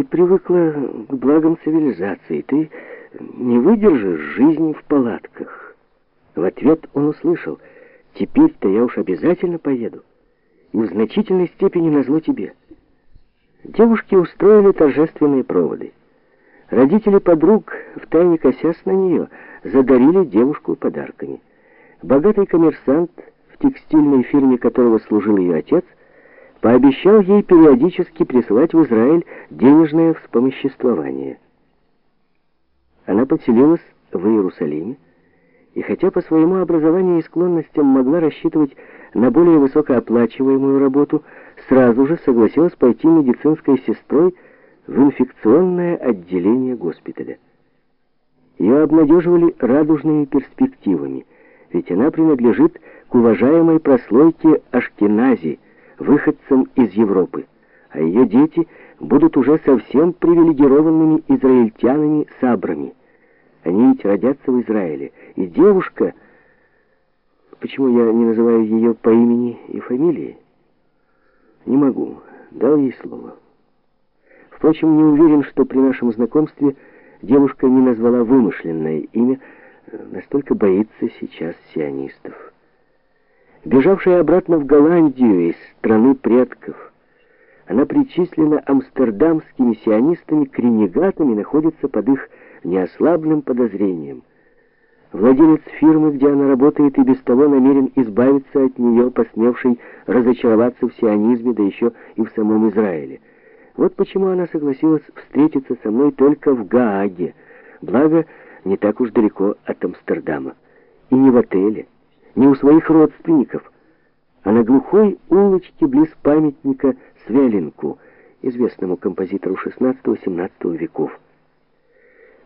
Ты привыкла к благам цивилизации, ты не выдержишь жизни в палатках. В ответ он услышал, теперь-то я уж обязательно поеду. И в значительной степени назло тебе. Девушки устроили торжественные проводы. Родители подруг, втайне косясь на нее, задарили девушку подарками. Богатый коммерсант, в текстильной фирме которого служил ее отец, пообещал ей периодически присылать в Израиль денежное вспомоществование. Она поселилась в Иерусалиме, и хотя по своему образованию и склонностям могла рассчитывать на более высокооплачиваемую работу, сразу же согласилась пойти медицинской сестрой в инфекционное отделение госпиталя. Ее обнадеживали радужными перспективами, ведь она принадлежит к уважаемой прослойке Ашкенази, выходцам из Европы, а ее дети будут уже совсем привилегированными израильтянами-сабрами. Они ведь родятся в Израиле, и девушка... Почему я не называю ее по имени и фамилии? Не могу. Дал ей слово. Впрочем, не уверен, что при нашем знакомстве девушка не назвала вымышленное имя, настолько боится сейчас сионистов. Бежавшая обратно в Голландию из страны предков, она причислена амстердамскими сионистами к ренегатам и находится под их неослабным подозрением. Владелец фирмы, где она работает, и без того намерен избавиться от нее, посмевший разочароваться в сионизме, да еще и в самом Израиле. Вот почему она согласилась встретиться со мной только в Гааге, благо не так уж далеко от Амстердама, и не в отеле, не у своих родственников, а на глухой улочке близ памятника Свелинку, известному композитору XVI-XVII веков.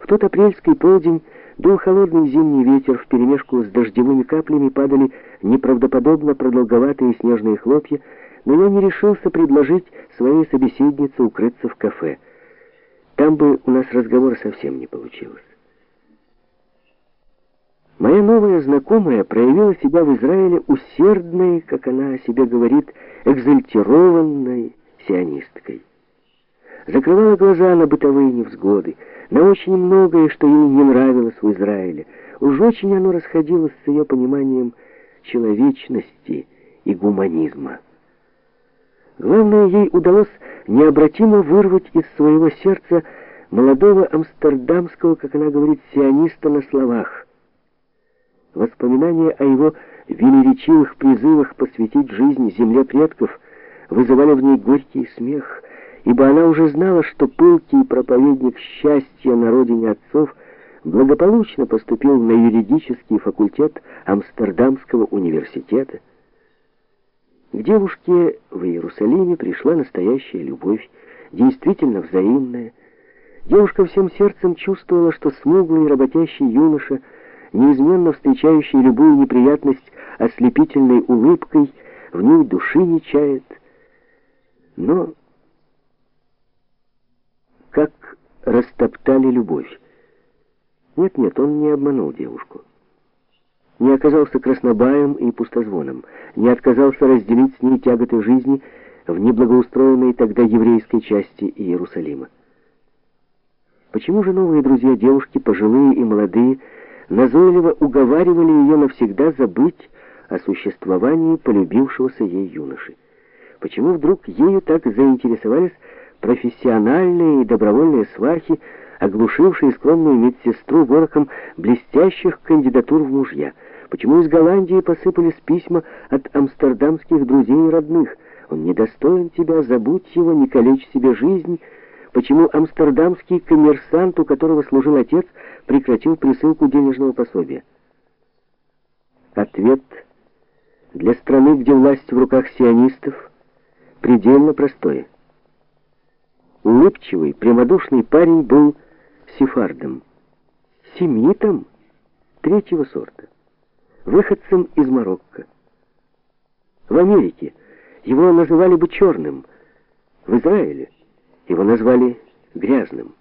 В тот апрельский полдень дул холодный зимний ветер, вперемешку с дождевыми каплями падали неправдоподобно продолговатые снежные хлопья, но я не решился предложить своей собеседнице укрыться в кафе. Там бы у нас разговора совсем не получилось. Моя новая знакомая проявила себя в Израиле усердной, как она о себе говорит, экзальтированной сионисткой. Закрывала глаза на бытовые невзгоды, на очень многое, что ей не нравилось в Израиле. Уж очень оно расходилось с ее пониманием человечности и гуманизма. Главное, ей удалось необратимо вырвать из своего сердца молодого амстердамского, как она говорит, сиониста на словах. Воспоминания о его велеречивых призывах посвятить жизнь земле предков вызывали в ней горький смех — ибо она уже знала, что пылкий проповедник счастья на родине отцов благополучно поступил на юридический факультет Амстердамского университета. К девушке в Иерусалиме пришла настоящая любовь, действительно взаимная. Девушка всем сердцем чувствовала, что смуглый работящий юноша, неизменно встречающий любую неприятность ослепительной улыбкой, в ней души не чает. Но как растоптали любовь. Нет-нет, он не обманул девушку. Не оказался краснобаем и пустозвоном, не отказался разделить с ней тяготы жизни в неблагоустроенной тогда еврейской части Иерусалима. Почему же новые друзья девушки, пожилые и молодые, назойливо уговаривали ее навсегда забыть о существовании полюбившегося ей юноши? Почему вдруг ею так заинтересовались профессиональные и добровольные свахи, оглушившие скромную медсестру ворохом блестящих кандидатур в мужья. Почему из Голландии посыпались письма от амстердамских друзей и родных? Он недостоин тебя, забудь его, не калечь себе жизнь. Почему амстердамский коммерсант, у которого служил отец, прекратил присылку денежного пособия? Ответ для страны, где власть в руках сионистов, предельно простой. Улыбчивый, прямодушный парень был сефардом, семитом третьего сорта, выходцем из Марокко. В Америке его называли бы черным, в Израиле его назвали грязным.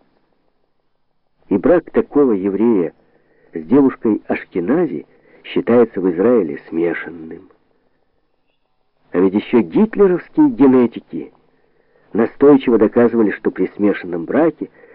И брак такого еврея с девушкой Ашкенази считается в Израиле смешанным. А ведь еще гитлеровские генетики – настойчиво доказывали, что при смешанном браке